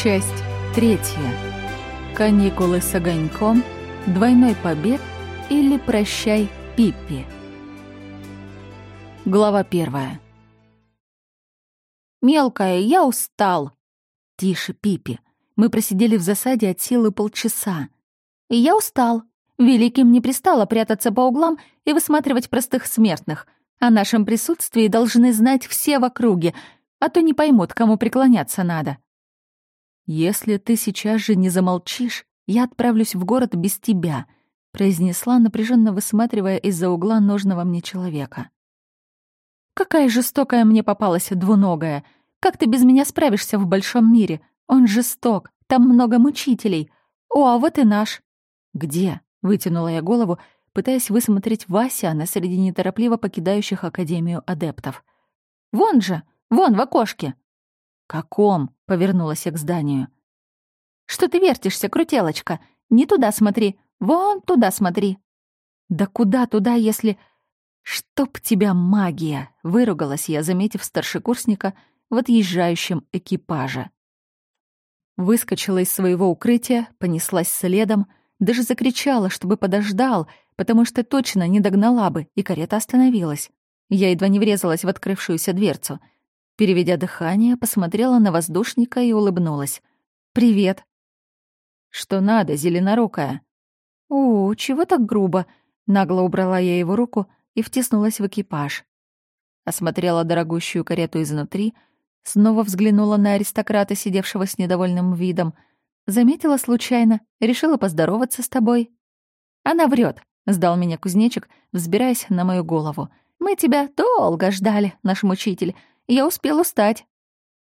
Часть третья. Каникулы с огоньком, двойной побег или прощай, Пиппи. Глава первая. «Мелкая, я устал!» «Тише, Пиппи. Мы просидели в засаде от силы полчаса. И я устал. Великим не пристало прятаться по углам и высматривать простых смертных. О нашем присутствии должны знать все в округе, а то не поймут, кому преклоняться надо. «Если ты сейчас же не замолчишь, я отправлюсь в город без тебя», — произнесла, напряженно высматривая из-за угла нужного мне человека. «Какая жестокая мне попалась двуногая! Как ты без меня справишься в большом мире? Он жесток, там много мучителей. О, а вот и наш!» «Где?» — вытянула я голову, пытаясь высмотреть Васяна среди неторопливо покидающих Академию адептов. «Вон же! Вон, в окошке!» «Каком?» — повернулась я к зданию. «Что ты вертишься, крутелочка? Не туда смотри, вон туда смотри». «Да куда туда, если...» «Чтоб тебя магия!» — выругалась я, заметив старшекурсника в отъезжающем экипаже. Выскочила из своего укрытия, понеслась следом, даже закричала, чтобы подождал, потому что точно не догнала бы, и карета остановилась. Я едва не врезалась в открывшуюся дверцу — Переведя дыхание, посмотрела на воздушника и улыбнулась. «Привет». «Что надо, зеленорукая?» «У, чего так грубо?» Нагло убрала я его руку и втиснулась в экипаж. Осмотрела дорогущую карету изнутри, снова взглянула на аристократа, сидевшего с недовольным видом. Заметила случайно, решила поздороваться с тобой. «Она врет, сдал меня кузнечик, взбираясь на мою голову. «Мы тебя долго ждали, наш мучитель. Я успел устать».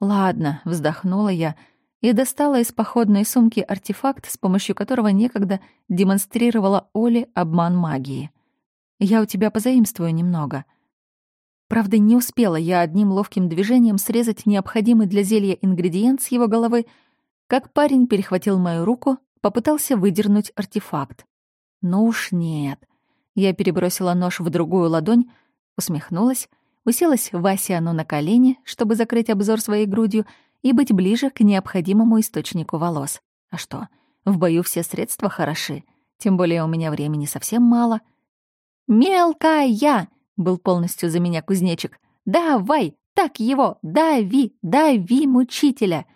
«Ладно», — вздохнула я и достала из походной сумки артефакт, с помощью которого некогда демонстрировала Оле обман магии. «Я у тебя позаимствую немного». Правда, не успела я одним ловким движением срезать необходимый для зелья ингредиент с его головы, как парень перехватил мою руку, попытался выдернуть артефакт. Ну уж нет. Я перебросила нож в другую ладонь, усмехнулась уселась Васяну на колени, чтобы закрыть обзор своей грудью и быть ближе к необходимому источнику волос. А что, в бою все средства хороши, тем более у меня времени совсем мало. «Мелкая!» — был полностью за меня кузнечик. «Давай, так его, дави, дави мучителя!»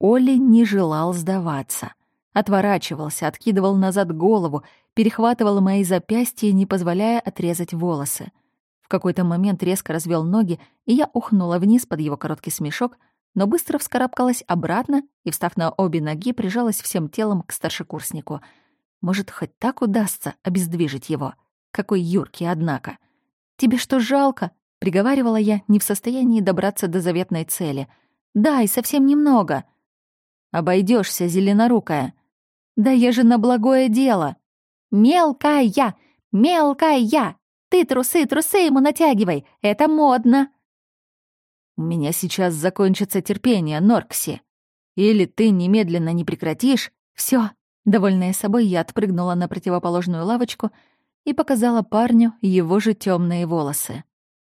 Оли не желал сдаваться. Отворачивался, откидывал назад голову, перехватывал мои запястья, не позволяя отрезать волосы какой-то момент резко развел ноги, и я ухнула вниз под его короткий смешок, но быстро вскарабкалась обратно и, встав на обе ноги, прижалась всем телом к старшекурснику. Может, хоть так удастся обездвижить его? Какой юркий, однако. «Тебе что, жалко?» — приговаривала я, не в состоянии добраться до заветной цели. «Да, и совсем немного». Обойдешься, зеленорукая». «Да я же на благое дело». «Мелкая! Мелкая!» Ты трусы, трусы ему натягивай, это модно. У меня сейчас закончится терпение, Норкси. Или ты немедленно не прекратишь. Все. Довольная собой, я отпрыгнула на противоположную лавочку и показала парню его же темные волосы.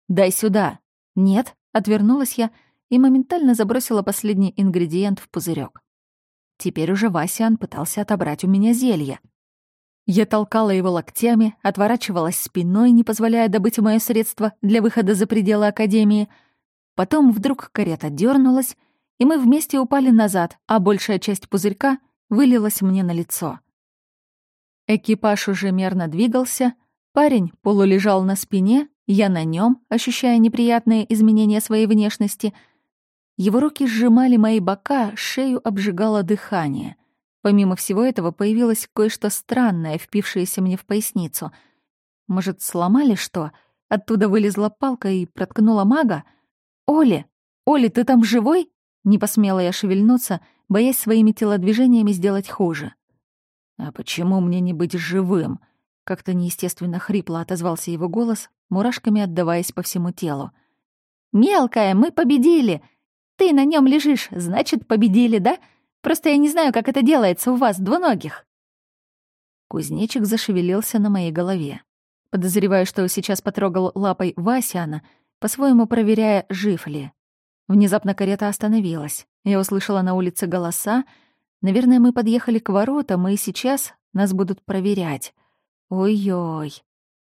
«Дай сюда!» «Нет», — отвернулась я и моментально забросила последний ингредиент в пузырек. Теперь уже Васян пытался отобрать у меня зелье. Я толкала его локтями, отворачивалась спиной, не позволяя добыть мое средство для выхода за пределы Академии. Потом вдруг карета дернулась, и мы вместе упали назад, а большая часть пузырька вылилась мне на лицо. Экипаж уже мерно двигался, парень полулежал на спине, я на нем, ощущая неприятные изменения своей внешности. Его руки сжимали мои бока, шею обжигало дыхание — Помимо всего этого появилось кое-что странное, впившееся мне в поясницу. Может, сломали что? Оттуда вылезла палка и проткнула мага? «Оли! Оли, ты там живой?» Не посмела я шевельнуться, боясь своими телодвижениями сделать хуже. «А почему мне не быть живым?» Как-то неестественно хрипло отозвался его голос, мурашками отдаваясь по всему телу. «Мелкая, мы победили! Ты на нем лежишь, значит, победили, да? Просто я не знаю, как это делается у вас, двуногих». Кузнечик зашевелился на моей голове. Подозреваю, что сейчас потрогал лапой Васяна, по-своему проверяя, жив ли. Внезапно карета остановилась. Я услышала на улице голоса. Наверное, мы подъехали к воротам, и сейчас нас будут проверять. Ой-ой.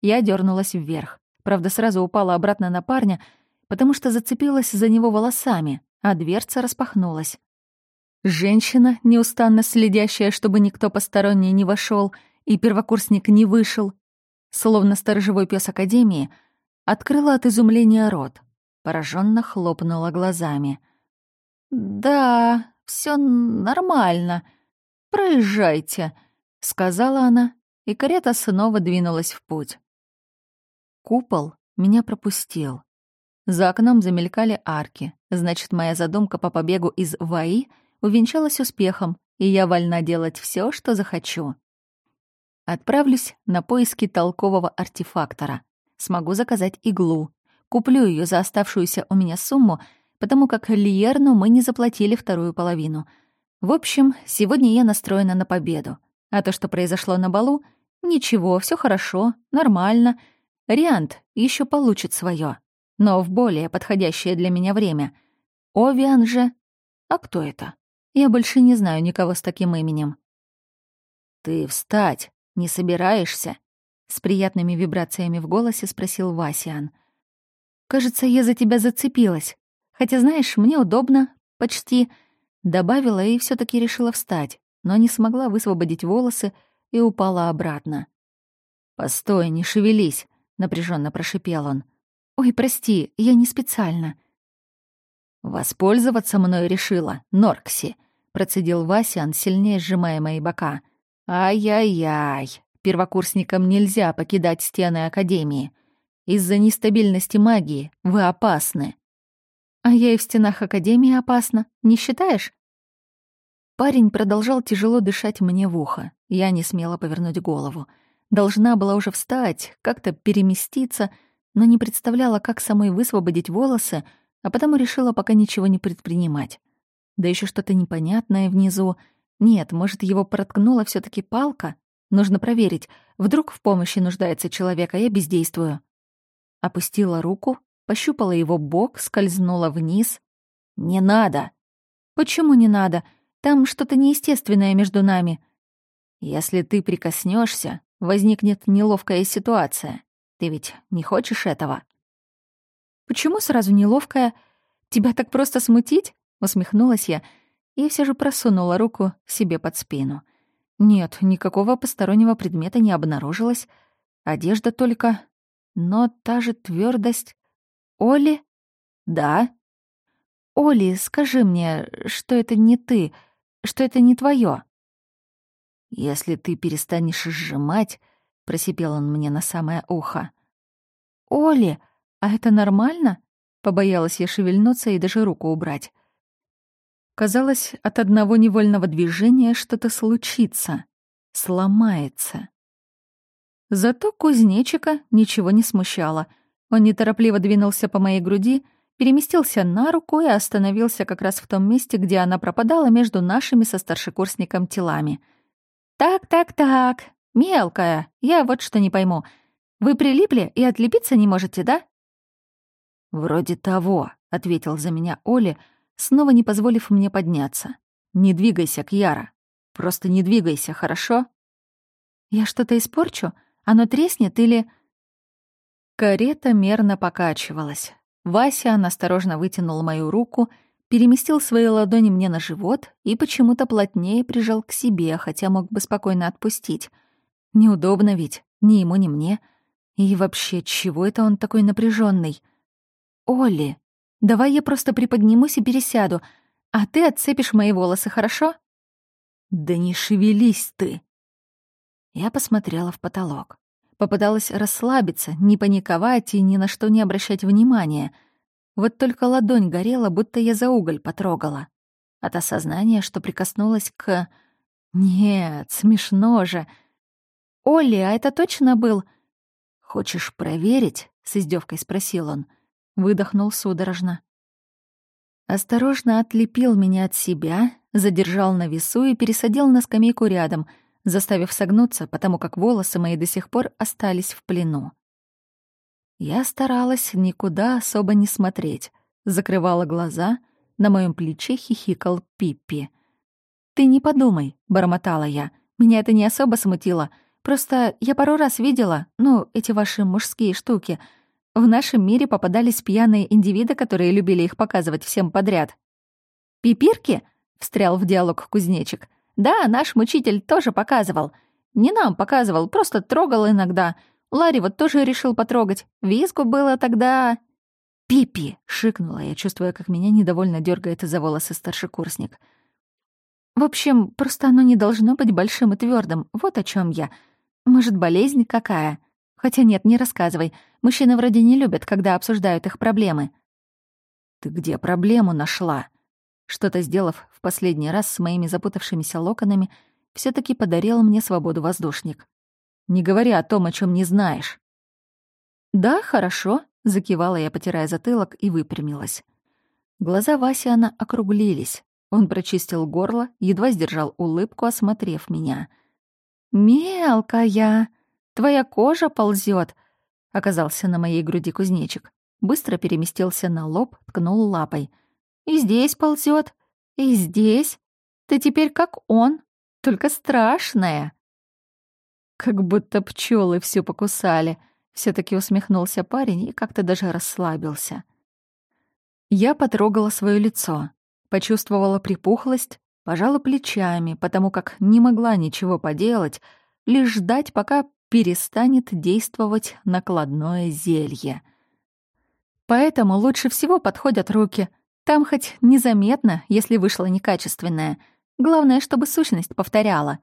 Я дернулась вверх. Правда, сразу упала обратно на парня, потому что зацепилась за него волосами, а дверца распахнулась. Женщина, неустанно следящая, чтобы никто посторонний не вошел и первокурсник не вышел, словно сторожевой пес Академии, открыла от изумления рот, пораженно хлопнула глазами. «Да, все нормально. Проезжайте», — сказала она, и карета снова двинулась в путь. Купол меня пропустил. За окном замелькали арки, значит, моя задумка по побегу из ВАИ увенчалась успехом, и я вольна делать все, что захочу. Отправлюсь на поиски толкового артефактора. Смогу заказать иглу. Куплю ее за оставшуюся у меня сумму, потому как Лиерну мы не заплатили вторую половину. В общем, сегодня я настроена на победу. А то, что произошло на балу, ничего, все хорошо, нормально. Риант еще получит свое, но в более подходящее для меня время. Овиан же... А кто это? Я больше не знаю никого с таким именем. «Ты встать!» «Не собираешься?» — с приятными вибрациями в голосе спросил Васиан. «Кажется, я за тебя зацепилась. Хотя, знаешь, мне удобно, почти...» Добавила и все таки решила встать, но не смогла высвободить волосы и упала обратно. «Постой, не шевелись», — напряженно прошипел он. «Ой, прости, я не специально». «Воспользоваться мной решила, Норкси», — процедил Васян, сильнее сжимая мои бока. Ай-яй-яй, первокурсникам нельзя покидать стены Академии. Из-за нестабильности магии вы опасны. А я и в стенах Академии опасна, не считаешь? Парень продолжал тяжело дышать мне в ухо. Я не смела повернуть голову. Должна была уже встать, как-то переместиться, но не представляла, как самой высвободить волосы, а потому решила пока ничего не предпринимать. Да еще что-то непонятное внизу — нет, может, его проткнула все таки палка? Нужно проверить. Вдруг в помощи нуждается человек, а я бездействую. Опустила руку, пощупала его бок, скользнула вниз. «Не надо!» «Почему не надо? Там что-то неестественное между нами». «Если ты прикоснешься, возникнет неловкая ситуация. Ты ведь не хочешь этого?» «Почему сразу неловкая? Тебя так просто смутить?» — усмехнулась я — и все же просунула руку себе под спину. Нет, никакого постороннего предмета не обнаружилось. Одежда только... Но та же твердость. Оли? Да. Оли, скажи мне, что это не ты, что это не твое. Если ты перестанешь сжимать, просипел он мне на самое ухо. Оли, а это нормально? Побоялась я шевельнуться и даже руку убрать. Казалось, от одного невольного движения что-то случится, сломается. Зато кузнечика ничего не смущало. Он неторопливо двинулся по моей груди, переместился на руку и остановился как раз в том месте, где она пропадала между нашими со старшекурсником телами. «Так, так, так, мелкая, я вот что не пойму. Вы прилипли и отлепиться не можете, да?» «Вроде того», — ответил за меня Оля, — снова не позволив мне подняться. «Не двигайся, Кьяра. Просто не двигайся, хорошо?» «Я что-то испорчу? Оно треснет или...» Карета мерно покачивалась. Вася осторожно вытянул мою руку, переместил свои ладони мне на живот и почему-то плотнее прижал к себе, хотя мог бы спокойно отпустить. Неудобно ведь, ни ему, ни мне. И вообще, чего это он такой напряженный? Оли, Давай я просто приподнимусь и пересяду, а ты отцепишь мои волосы, хорошо?» «Да не шевелись ты!» Я посмотрела в потолок. Попыталась расслабиться, не паниковать и ни на что не обращать внимания. Вот только ладонь горела, будто я за уголь потрогала. От осознания, что прикоснулась к... Нет, смешно же. «Олли, а это точно был...» «Хочешь проверить?» — с издевкой спросил он. — выдохнул судорожно. Осторожно отлепил меня от себя, задержал на весу и пересадил на скамейку рядом, заставив согнуться, потому как волосы мои до сих пор остались в плену. Я старалась никуда особо не смотреть. закрывала глаза, на моем плече хихикал Пиппи. «Ты не подумай», — бормотала я. «Меня это не особо смутило. Просто я пару раз видела, ну, эти ваши мужские штуки. В нашем мире попадались пьяные индивиды, которые любили их показывать всем подряд». «Пипирки?» — встрял в диалог кузнечик. «Да, наш мучитель тоже показывал. Не нам показывал, просто трогал иногда. Ларри вот тоже решил потрогать. Визгу было тогда...» «Пипи!» — шикнула я, чувствуя, как меня недовольно дергает за волосы старшекурсник. «В общем, просто оно не должно быть большим и твердым. Вот о чем я. Может, болезнь какая? Хотя нет, не рассказывай. Мужчины вроде не любят, когда обсуждают их проблемы». «Ты где проблему нашла?» Что-то сделав в последний раз с моими запутавшимися локонами, все таки подарил мне свободу воздушник. «Не говори о том, о чем не знаешь». «Да, хорошо», — закивала я, потирая затылок, и выпрямилась. Глаза Васиана округлились. Он прочистил горло, едва сдержал улыбку, осмотрев меня. «Мелкая! Твоя кожа ползет, оказался на моей груди кузнечик. Быстро переместился на лоб, ткнул лапой. И здесь ползет, и здесь. Ты теперь как он, только страшная. Как будто пчелы все покусали. все таки усмехнулся парень и как-то даже расслабился. Я потрогала свое лицо, почувствовала припухлость, пожала плечами, потому как не могла ничего поделать, лишь ждать, пока перестанет действовать накладное зелье. Поэтому лучше всего подходят руки — там хоть незаметно, если вышло некачественное. Главное, чтобы сущность повторяла.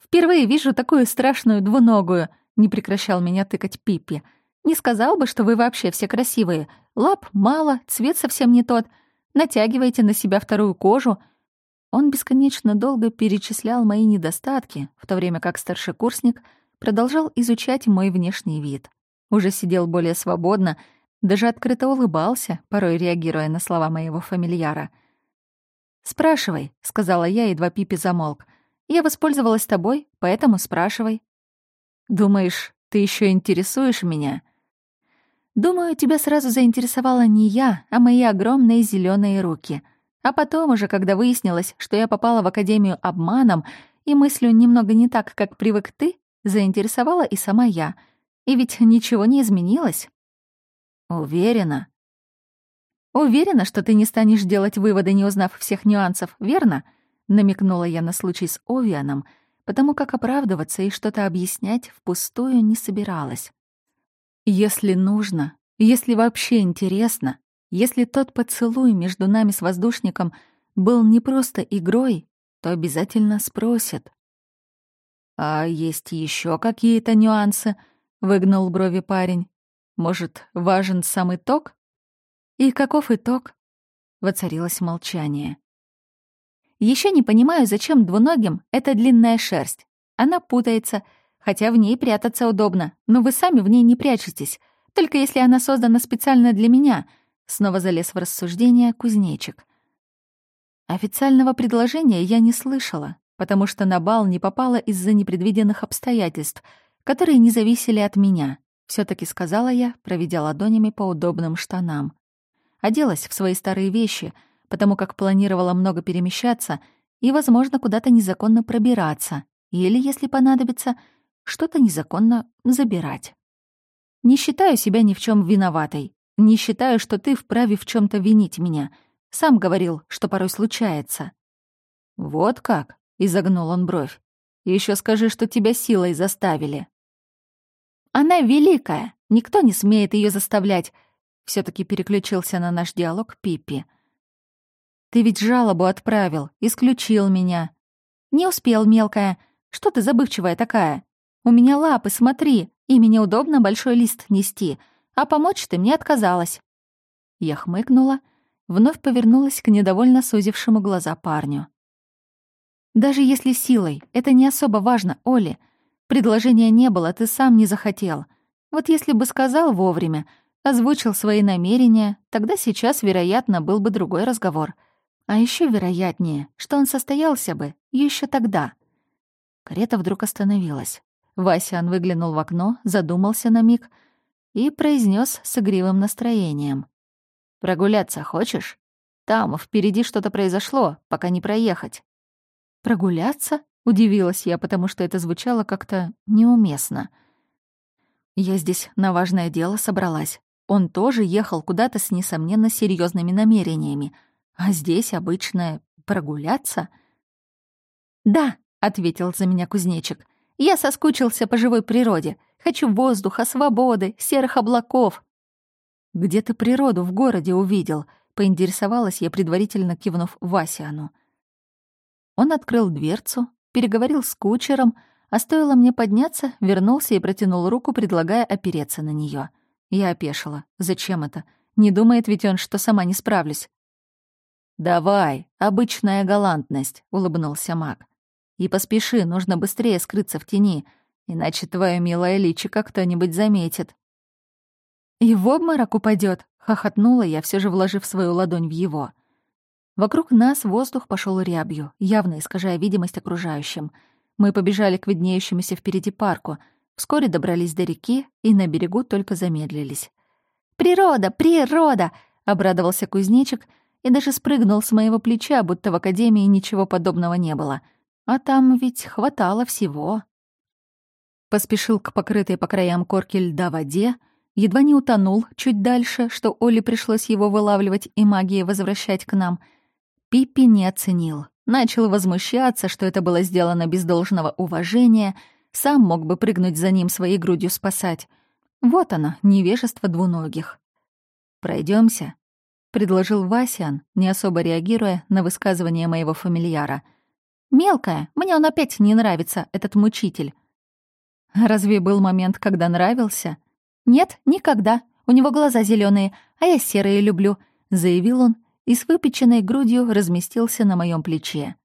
«Впервые вижу такую страшную двуногую», — не прекращал меня тыкать Пиппи. «Не сказал бы, что вы вообще все красивые. Лап мало, цвет совсем не тот. Натягиваете на себя вторую кожу». Он бесконечно долго перечислял мои недостатки, в то время как старшекурсник продолжал изучать мой внешний вид. Уже сидел более свободно — даже открыто улыбался, порой реагируя на слова моего фамильяра. «Спрашивай», — сказала я, едва Пипи замолк. «Я воспользовалась тобой, поэтому спрашивай». «Думаешь, ты еще интересуешь меня?» «Думаю, тебя сразу заинтересовала не я, а мои огромные зеленые руки. А потом уже, когда выяснилось, что я попала в Академию обманом и мыслю немного не так, как привык ты, заинтересовала и сама я. И ведь ничего не изменилось». Уверена. Уверена, что ты не станешь делать выводы, не узнав всех нюансов, верно? Намекнула я на случай с Овианом, потому как оправдываться и что-то объяснять впустую не собиралась. Если нужно, если вообще интересно, если тот поцелуй между нами с воздушником был не просто игрой, то обязательно спросят. «А есть еще какие-то нюансы?» — выгнул брови парень. Может, важен сам итог? И каков итог? Воцарилось молчание. Еще не понимаю, зачем двуногим эта длинная шерсть. Она путается, хотя в ней прятаться удобно, но вы сами в ней не прячетесь, только если она создана специально для меня. Снова залез в рассуждение кузнечик. Официального предложения я не слышала, потому что на бал не попала из-за непредвиденных обстоятельств, которые не зависели от меня все таки сказала я, проведя ладонями по удобным штанам. Оделась в свои старые вещи, потому как планировала много перемещаться и, возможно, куда-то незаконно пробираться, или, если понадобится, что-то незаконно забирать. Не считаю себя ни в чем виноватой. Не считаю, что ты вправе в чем то винить меня. Сам говорил, что порой случается. Вот как? Изогнул он бровь. Еще скажи, что тебя силой заставили. Она великая, никто не смеет ее заставлять. все таки переключился на наш диалог Пиппи. Ты ведь жалобу отправил, исключил меня. Не успел, мелкая. Что ты забывчивая такая? У меня лапы, смотри, и мне удобно большой лист нести, а помочь ты мне отказалась. Я хмыкнула, вновь повернулась к недовольно сузившему глаза парню. Даже если силой, это не особо важно, Оли. Предложения не было, ты сам не захотел. Вот если бы сказал вовремя, озвучил свои намерения, тогда сейчас, вероятно, был бы другой разговор. А еще вероятнее, что он состоялся бы еще тогда. Карета вдруг остановилась. Васян выглянул в окно, задумался на миг и произнес с игривым настроением. Прогуляться хочешь? Там впереди что-то произошло, пока не проехать». «Прогуляться?» — удивилась я, потому что это звучало как-то неуместно. Я здесь на важное дело собралась. Он тоже ехал куда-то с несомненно серьезными намерениями. А здесь обычное прогуляться? «Да», — ответил за меня кузнечик. «Я соскучился по живой природе. Хочу воздуха, свободы, серых облаков». «Где ты природу в городе увидел?» — поинтересовалась я, предварительно кивнув Васяну. Он открыл дверцу, переговорил с кучером, а стоило мне подняться, вернулся и протянул руку, предлагая опереться на нее. Я опешила. Зачем это? Не думает ведь он, что сама не справлюсь. «Давай, обычная галантность», — улыбнулся маг. «И поспеши, нужно быстрее скрыться в тени, иначе твое милое личико кто-нибудь заметит». «И в обморок упадет, хохотнула я, все же вложив свою ладонь в его. Вокруг нас воздух пошел рябью, явно искажая видимость окружающим. Мы побежали к виднеющемуся впереди парку, вскоре добрались до реки и на берегу только замедлились. «Природа! Природа!» — обрадовался кузнечик и даже спрыгнул с моего плеча, будто в академии ничего подобного не было. А там ведь хватало всего. Поспешил к покрытой по краям корки льда воде, едва не утонул чуть дальше, что Оле пришлось его вылавливать и магией возвращать к нам. Пиппи не оценил. Начал возмущаться, что это было сделано без должного уважения, сам мог бы прыгнуть за ним своей грудью спасать. Вот оно, невежество двуногих. Пройдемся, предложил Васян, не особо реагируя на высказывание моего фамильяра. «Мелкая, мне он опять не нравится, этот мучитель». «Разве был момент, когда нравился?» «Нет, никогда. У него глаза зеленые, а я серые люблю», — заявил он и с выпеченной грудью разместился на моем плече.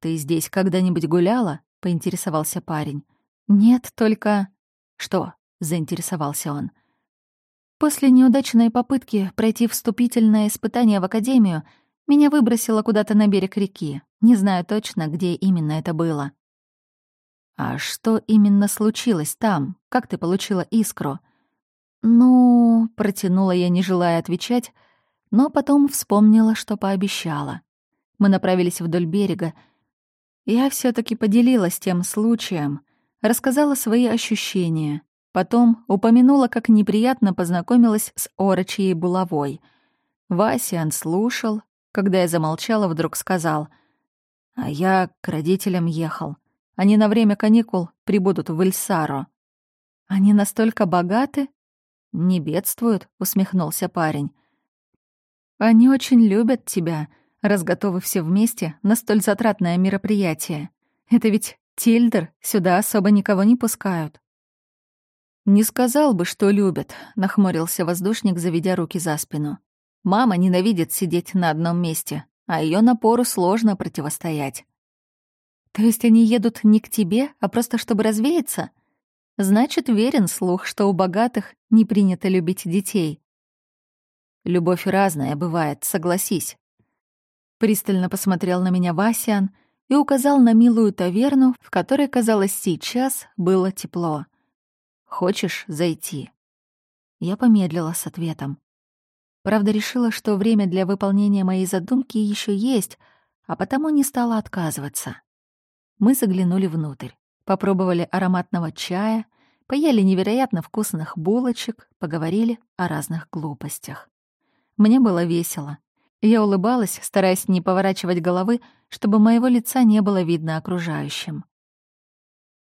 «Ты здесь когда-нибудь гуляла?» — поинтересовался парень. «Нет, только...» «Что?» — заинтересовался он. После неудачной попытки пройти вступительное испытание в академию меня выбросило куда-то на берег реки. Не знаю точно, где именно это было. «А что именно случилось там? Как ты получила искру?» «Ну...» — протянула я, не желая отвечать, но потом вспомнила, что пообещала. Мы направились вдоль берега. Я все таки поделилась тем случаем, рассказала свои ощущения, Потом упомянула, как неприятно познакомилась с Орочьей булавой. Васян слушал, когда я замолчала, вдруг сказал, «А я к родителям ехал. Они на время каникул прибудут в Ильсаро». «Они настолько богаты?» «Не бедствуют», — усмехнулся парень. «Они очень любят тебя, раз готовы все вместе на столь затратное мероприятие. Это ведь Тильдер, сюда особо никого не пускают». «Не сказал бы, что любят», — нахмурился воздушник, заведя руки за спину. «Мама ненавидит сидеть на одном месте, а ее напору сложно противостоять». «То есть они едут не к тебе, а просто чтобы развеяться?» Значит, верен слух, что у богатых не принято любить детей. Любовь разная бывает, согласись. Пристально посмотрел на меня Васян и указал на милую таверну, в которой, казалось, сейчас было тепло. Хочешь зайти?» Я помедлила с ответом. Правда, решила, что время для выполнения моей задумки еще есть, а потому не стала отказываться. Мы заглянули внутрь, попробовали ароматного чая, поели невероятно вкусных булочек, поговорили о разных глупостях. Мне было весело. Я улыбалась, стараясь не поворачивать головы, чтобы моего лица не было видно окружающим.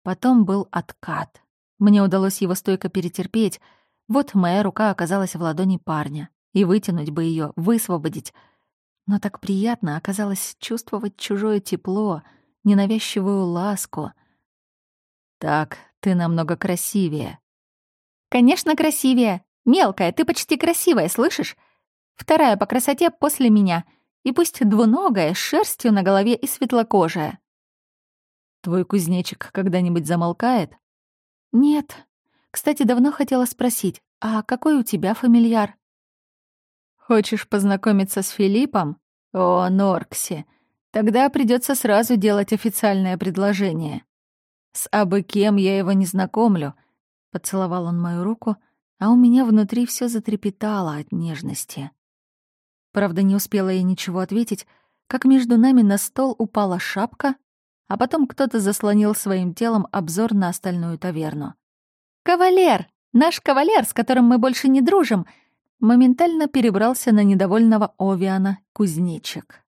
Потом был откат. Мне удалось его стойко перетерпеть. Вот моя рука оказалась в ладони парня. И вытянуть бы ее, высвободить. Но так приятно оказалось чувствовать чужое тепло, ненавязчивую ласку. «Так, ты намного красивее». «Конечно, красивее. Мелкая, ты почти красивая, слышишь? Вторая по красоте после меня. И пусть двуногая, с шерстью на голове и светлокожая». «Твой кузнечик когда-нибудь замолкает?» «Нет. Кстати, давно хотела спросить, а какой у тебя фамильяр?» «Хочешь познакомиться с Филиппом? О, Норкси. Тогда придется сразу делать официальное предложение. С абы кем я его не знакомлю». Поцеловал он мою руку, а у меня внутри все затрепетало от нежности. Правда, не успела я ничего ответить, как между нами на стол упала шапка, а потом кто-то заслонил своим телом обзор на остальную таверну. «Кавалер! Наш кавалер, с которым мы больше не дружим!» моментально перебрался на недовольного Овиана кузнечик.